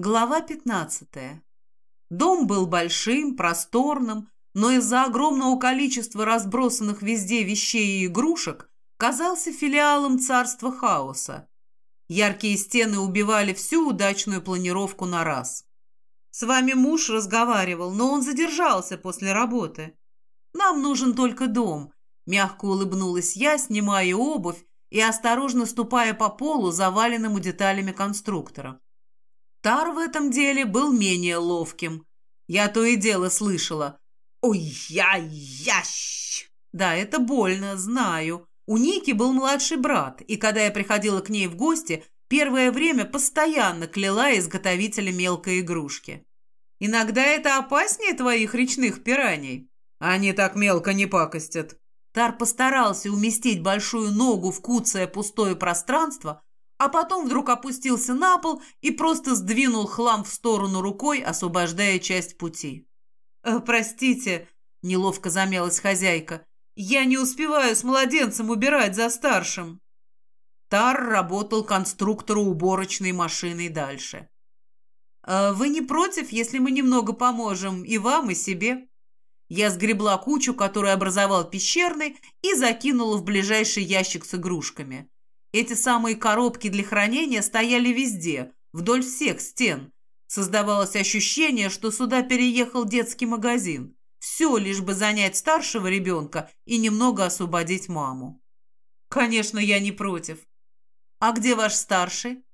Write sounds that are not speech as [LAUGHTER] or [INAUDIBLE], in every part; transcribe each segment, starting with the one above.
Глава 15. Дом был большим, просторным, но из-за огромного количества разбросанных везде вещей и игрушек казался филиалом царства хаоса. Яркие стены убивали всю удачную планировку на раз. «С вами муж разговаривал, но он задержался после работы. Нам нужен только дом», — мягко улыбнулась я, снимая обувь и осторожно ступая по полу, заваленному деталями конструктора. Тар в этом деле был менее ловким. Я то и дело слышала. «Ой-я-ящ!» Да, это больно, знаю. У Ники был младший брат, и когда я приходила к ней в гости, первое время постоянно кляла изготовителя мелкой игрушки. Иногда это опаснее твоих речных пираний. Они так мелко не пакостят. Тар постарался уместить большую ногу в куцое пустое пространство, а потом вдруг опустился на пол и просто сдвинул хлам в сторону рукой, освобождая часть пути. «Э, «Простите», — неловко замялась хозяйка, — «я не успеваю с младенцем убирать за старшим». Тар работал конструктору уборочной машиной дальше. «Э, «Вы не против, если мы немного поможем и вам, и себе?» Я сгребла кучу, которую образовал пещерный, и закинула в ближайший ящик с игрушками. Эти самые коробки для хранения стояли везде, вдоль всех стен. Создавалось ощущение, что сюда переехал детский магазин. Все, лишь бы занять старшего ребенка и немного освободить маму. Конечно, я не против. А где ваш старший?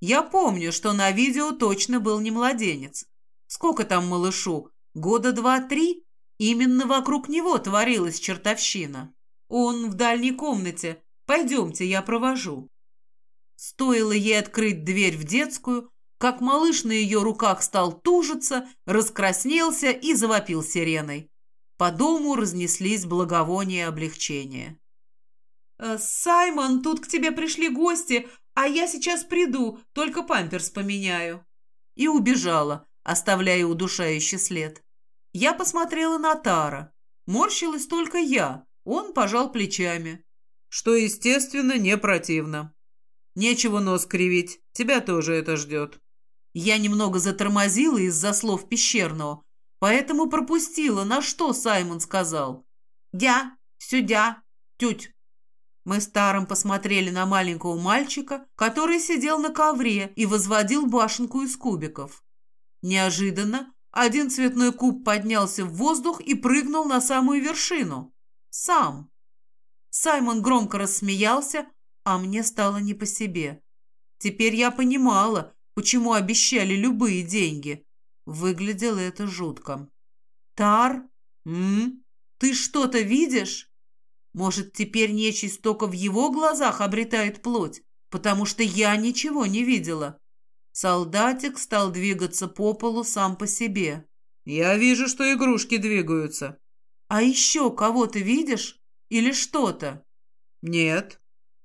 Я помню, что на видео точно был не младенец. Сколько там малышу? Года два-три? Именно вокруг него творилась чертовщина. Он в дальней комнате, Пойдемте, я провожу». Стоило ей открыть дверь в детскую, как малыш на ее руках стал тужиться, раскраснелся и завопил сиреной. По дому разнеслись благовония облегчения. «Э, «Саймон, тут к тебе пришли гости, а я сейчас приду, только памперс поменяю». И убежала, оставляя удушающий след. Я посмотрела на Тара. Морщилась только я, он пожал плечами что, естественно, не противно. Нечего нос кривить, тебя тоже это ждет. Я немного затормозила из-за слов пещерного, поэтому пропустила, на что Саймон сказал. «Дя, сюдя, тють». Мы старым посмотрели на маленького мальчика, который сидел на ковре и возводил башенку из кубиков. Неожиданно один цветной куб поднялся в воздух и прыгнул на самую вершину. Сам. Саймон громко рассмеялся, а мне стало не по себе. Теперь я понимала, почему обещали любые деньги. Выглядело это жутко. «Тар? М? Ты что-то видишь? Может, теперь нечисть только в его глазах обретает плоть, потому что я ничего не видела?» Солдатик стал двигаться по полу сам по себе. «Я вижу, что игрушки двигаются». «А еще кого ты видишь?» Или что-то?» «Нет».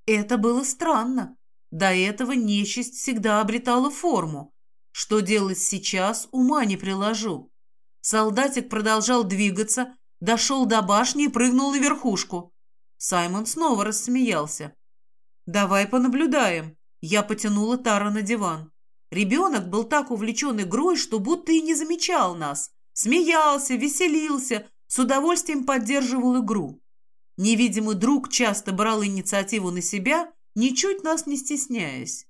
Это было странно. До этого нечисть всегда обретала форму. Что делать сейчас, ума не приложу. Солдатик продолжал двигаться, дошел до башни и прыгнул на верхушку. Саймон снова рассмеялся. «Давай понаблюдаем». Я потянула Тара на диван. Ребенок был так увлечен игрой, что будто и не замечал нас. Смеялся, веселился, с удовольствием поддерживал игру. Невидимый друг часто брал инициативу на себя, ничуть нас не стесняясь.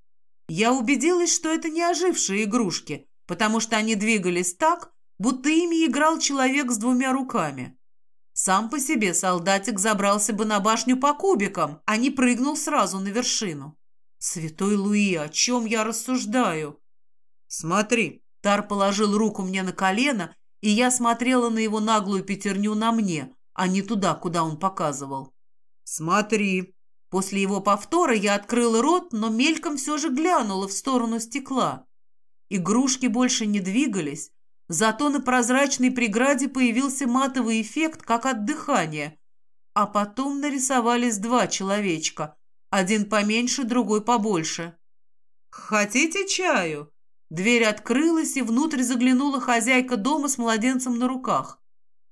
Я убедилась, что это не ожившие игрушки, потому что они двигались так, будто ими играл человек с двумя руками. Сам по себе солдатик забрался бы на башню по кубикам, а не прыгнул сразу на вершину. «Святой Луи, о чем я рассуждаю?» «Смотри». Тар положил руку мне на колено, и я смотрела на его наглую пятерню на мне, а не туда, куда он показывал. «Смотри!» После его повтора я открыла рот, но мельком все же глянула в сторону стекла. Игрушки больше не двигались, зато на прозрачной преграде появился матовый эффект, как от дыхания. А потом нарисовались два человечка, один поменьше, другой побольше. «Хотите чаю?» Дверь открылась, и внутрь заглянула хозяйка дома с младенцем на руках.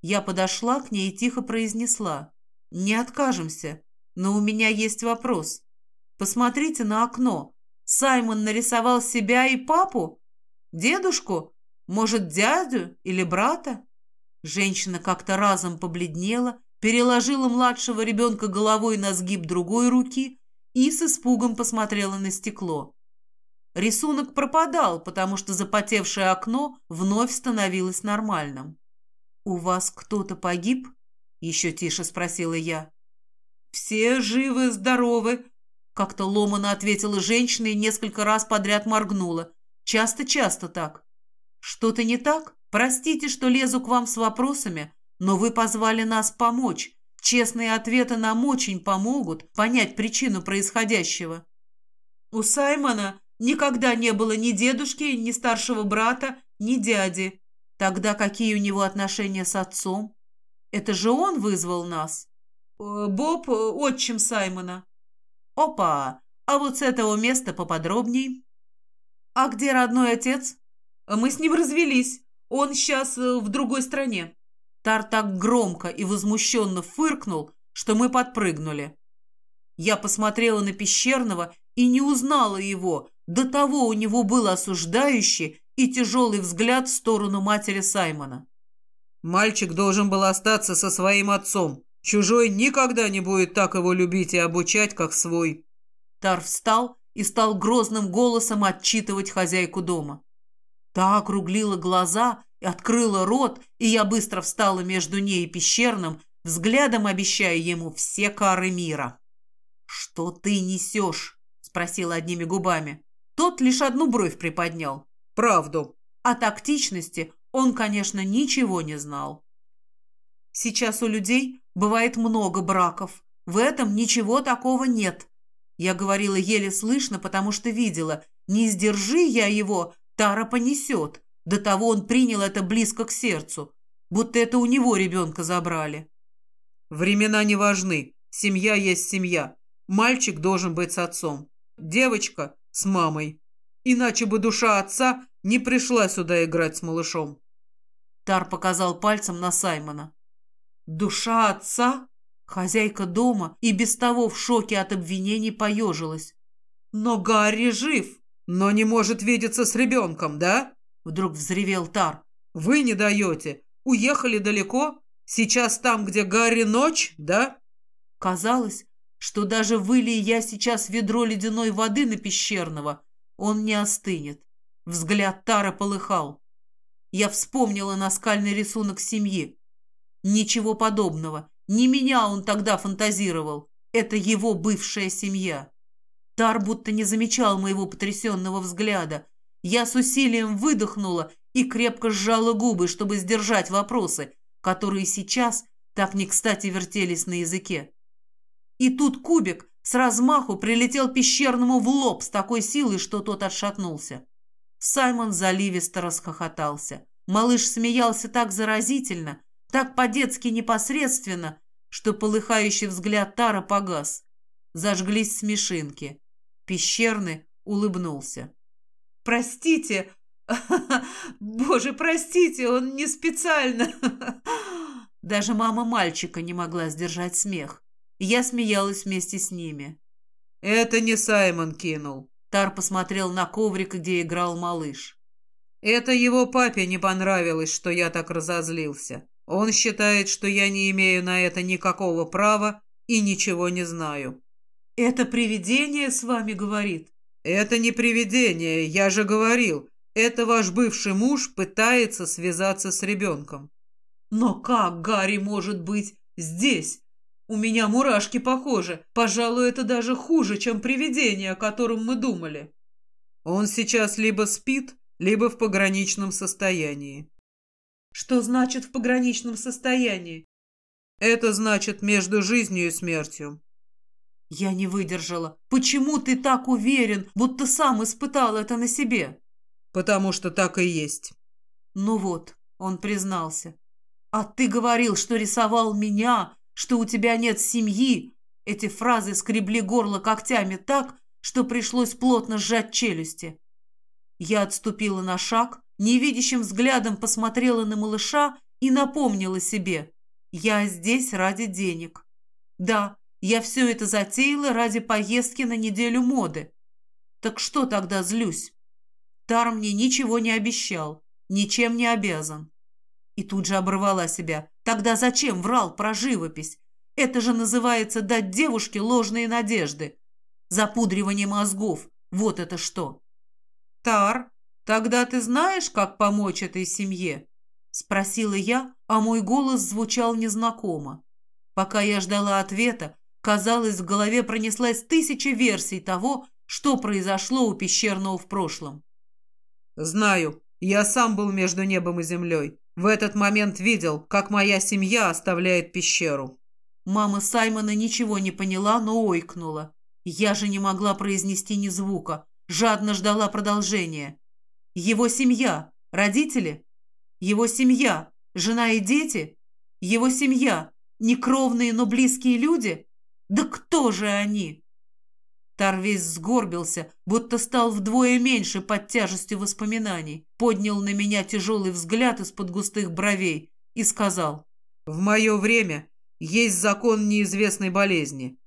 Я подошла к ней и тихо произнесла. «Не откажемся, но у меня есть вопрос. Посмотрите на окно. Саймон нарисовал себя и папу?» Дедушку? Может, дядю или брата?» Женщина как-то разом побледнела, переложила младшего ребенка головой на сгиб другой руки и с испугом посмотрела на стекло. Рисунок пропадал, потому что запотевшее окно вновь становилось нормальным. «У вас кто-то погиб?» — еще тише спросила я. «Все живы, здоровы», — как-то ломано ответила женщина и несколько раз подряд моргнула. «Часто-часто так». «Что-то не так? Простите, что лезу к вам с вопросами, но вы позвали нас помочь. Честные ответы нам очень помогут понять причину происходящего». У Саймона никогда не было ни дедушки, ни старшего брата, ни дяди. Тогда какие у него отношения с отцом? Это же он вызвал нас. Э, Боб, отчим Саймона. Опа, а вот с этого места поподробней. А где родной отец? Мы с ним развелись. Он сейчас э, в другой стране. Тар так громко и возмущенно фыркнул, что мы подпрыгнули. Я посмотрела на Пещерного и не узнала его. До того у него был осуждающий и тяжелый взгляд в сторону матери Саймона. Мальчик должен был остаться со своим отцом. Чужой никогда не будет так его любить и обучать, как свой. Тар встал и стал грозным голосом отчитывать хозяйку дома. Та округлила глаза и открыла рот, и я быстро встала между ней и пещерным, взглядом обещая ему все кары мира. «Что ты несешь?» — спросила одними губами. Тот лишь одну бровь приподнял. «Правду». О тактичности он, конечно, ничего не знал. Сейчас у людей бывает много браков. В этом ничего такого нет. Я говорила еле слышно, потому что видела. Не сдержи я его, Тара понесет. До того он принял это близко к сердцу, будто это у него ребенка забрали. Времена не важны. Семья есть семья. Мальчик должен быть с отцом. Девочка с мамой. Иначе бы душа отца не пришла сюда играть с малышом. Тар показал пальцем на Саймона. «Душа отца?» Хозяйка дома и без того в шоке от обвинений поежилась. «Но Гарри жив!» «Но не может видеться с ребенком, да?» Вдруг взревел Тар. «Вы не даете. Уехали далеко? Сейчас там, где Гарри ночь, да?» Казалось, что даже вылей я сейчас ведро ледяной воды на пещерного, он не остынет. Взгляд Тара полыхал. Я вспомнила наскальный рисунок семьи. Ничего подобного. Не меня он тогда фантазировал. Это его бывшая семья. Тар будто не замечал моего потрясенного взгляда. Я с усилием выдохнула и крепко сжала губы, чтобы сдержать вопросы, которые сейчас так не кстати вертелись на языке. И тут кубик с размаху прилетел пещерному в лоб с такой силой, что тот отшатнулся. Саймон заливисто расхохотался. Малыш смеялся так заразительно, так по-детски непосредственно, что полыхающий взгляд Тара погас. Зажглись смешинки. Пещерный улыбнулся. «Простите! [LAUGHS] Боже, простите, он не специально!» [LAUGHS] Даже мама мальчика не могла сдержать смех. Я смеялась вместе с ними. «Это не Саймон кинул». Тар посмотрел на коврик, где играл малыш. «Это его папе не понравилось, что я так разозлился. Он считает, что я не имею на это никакого права и ничего не знаю». «Это привидение с вами говорит?» «Это не привидение, я же говорил. Это ваш бывший муж пытается связаться с ребенком». «Но как Гарри может быть здесь? У меня мурашки похожи. Пожалуй, это даже хуже, чем привидение, о котором мы думали». «Он сейчас либо спит, либо в пограничном состоянии». «Что значит в пограничном состоянии?» «Это значит между жизнью и смертью. Я не выдержала. «Почему ты так уверен, будто сам испытал это на себе?» «Потому что так и есть». «Ну вот», — он признался. «А ты говорил, что рисовал меня, что у тебя нет семьи». Эти фразы скребли горло когтями так, что пришлось плотно сжать челюсти. Я отступила на шаг, невидящим взглядом посмотрела на малыша и напомнила себе. «Я здесь ради денег». Да, я все это затеяла ради поездки на неделю моды. Так что тогда злюсь? Тар мне ничего не обещал, ничем не обязан. И тут же оборвала себя. Тогда зачем врал про живопись? Это же называется дать девушке ложные надежды. Запудривание мозгов. Вот это что. Тар, тогда ты знаешь, как помочь этой семье? Спросила я, а мой голос звучал незнакомо. Пока я ждала ответа, казалось, в голове пронеслась тысяча версий того, что произошло у пещерного в прошлом. «Знаю. Я сам был между небом и землей. В этот момент видел, как моя семья оставляет пещеру». Мама Саймона ничего не поняла, но ойкнула. Я же не могла произнести ни звука, жадно ждала продолжения. Его семья, родители? Его семья, жена и дети? Его семья, некровные, но близкие люди? Да кто же они? Тар весь сгорбился, будто стал вдвое меньше под тяжестью воспоминаний, поднял на меня тяжелый взгляд из-под густых бровей и сказал. «В мое время есть закон неизвестной болезни.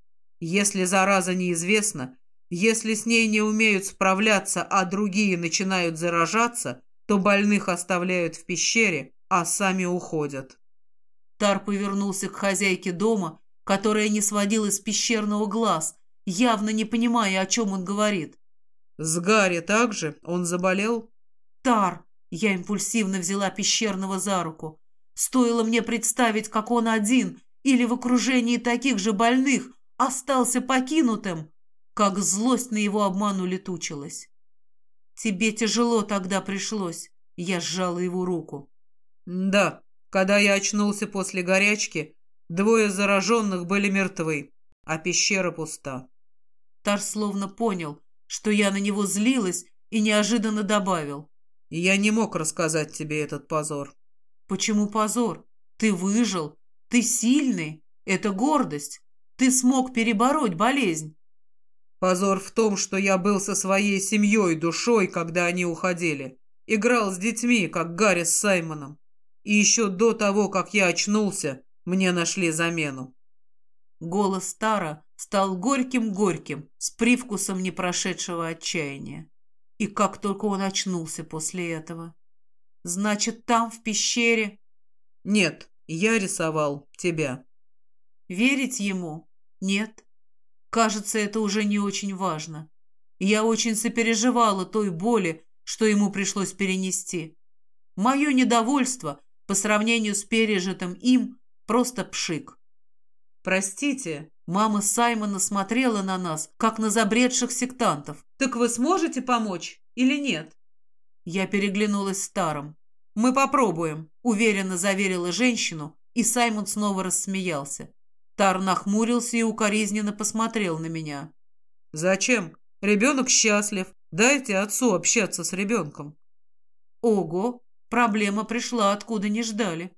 Если зараза неизвестна, если с ней не умеют справляться, а другие начинают заражаться, то больных оставляют в пещере, а сами уходят». Тар повернулся к хозяйке дома, которая не сводила из пещерного глаз, явно не понимая, о чем он говорит. «С Гарри также? Он заболел?» «Тар!» Я импульсивно взяла пещерного за руку. Стоило мне представить, как он один или в окружении таких же больных остался покинутым, как злость на его обман улетучилась. «Тебе тяжело тогда пришлось», — я сжала его руку. «Да, когда я очнулся после горячки, двое зараженных были мертвы, а пещера пуста». Тар словно понял, что я на него злилась и неожиданно добавил. «Я не мог рассказать тебе этот позор». «Почему позор? Ты выжил, ты сильный, это гордость. Ты смог перебороть болезнь». «Позор в том, что я был со своей семьей душой, когда они уходили. Играл с детьми, как Гарри с Саймоном. И еще до того, как я очнулся, мне нашли замену». Голос Тара стал горьким-горьким, с привкусом непрошедшего отчаяния. И как только он очнулся после этого. Значит, там, в пещере... Нет, я рисовал тебя. Верить ему? Нет. Кажется, это уже не очень важно. Я очень сопереживала той боли, что ему пришлось перенести. Мое недовольство по сравнению с пережитым им просто пшик. «Простите, мама Саймона смотрела на нас, как на забредших сектантов. Так вы сможете помочь или нет?» Я переглянулась с Старом. «Мы попробуем», — уверенно заверила женщину, и Саймон снова рассмеялся. Тар нахмурился и укоризненно посмотрел на меня. «Зачем? Ребенок счастлив. Дайте отцу общаться с ребенком». «Ого! Проблема пришла, откуда не ждали.